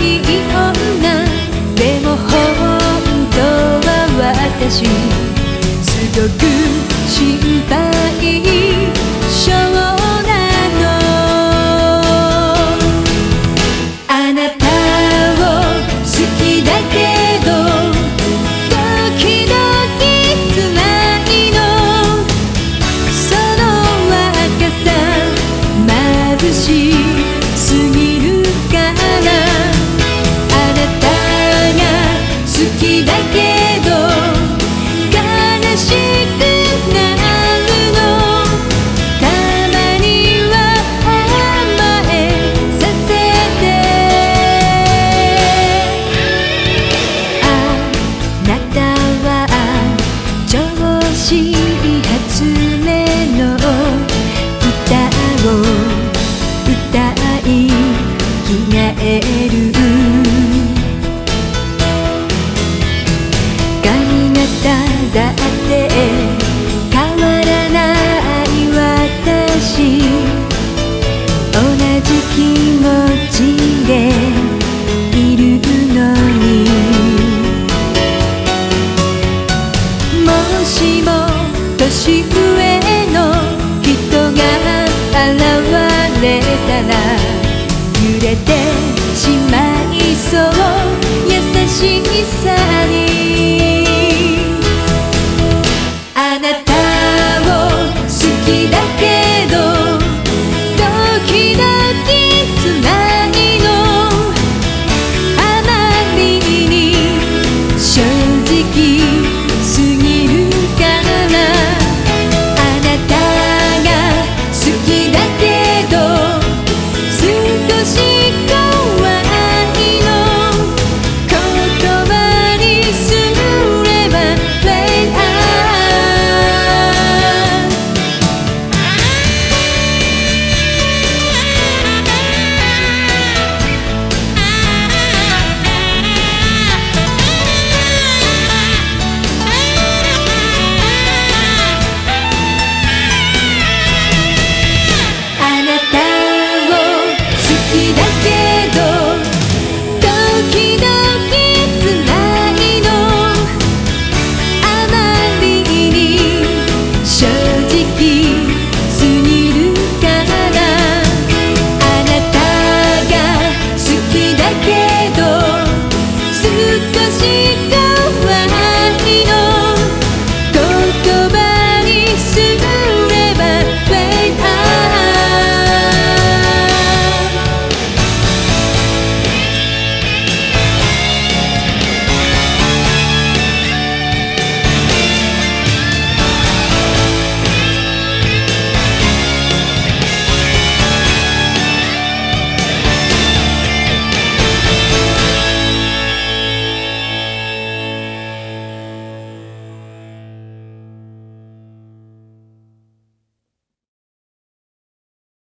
いい女でも本当は私すごく心配性髪型だって変わらない私同じ気持ちでいるのにもしも年上の人が現れたら揺れてしまいそう優しさ que